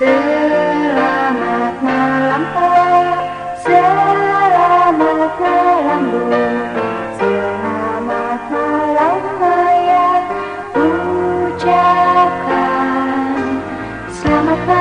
Selamat malam Pak, selamat malam Bu, selamat malam Maya, ucapkan selamat malam.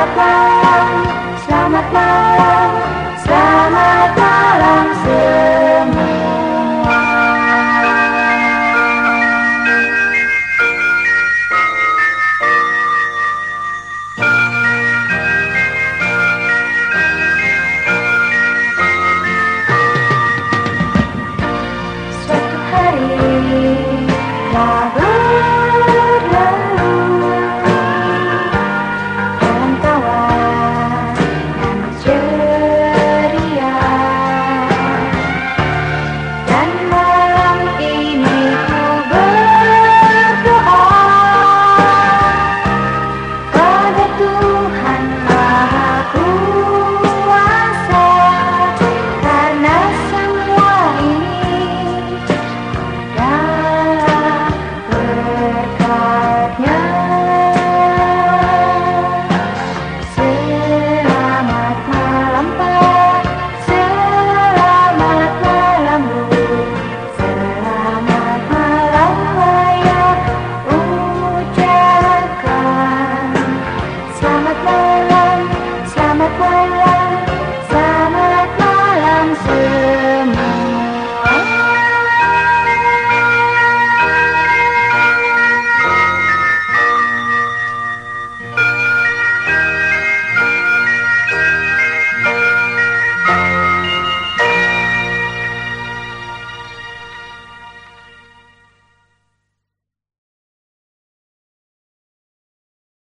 Selamat malam, selamat malam, selamat malam semua. Suatu hari, lalu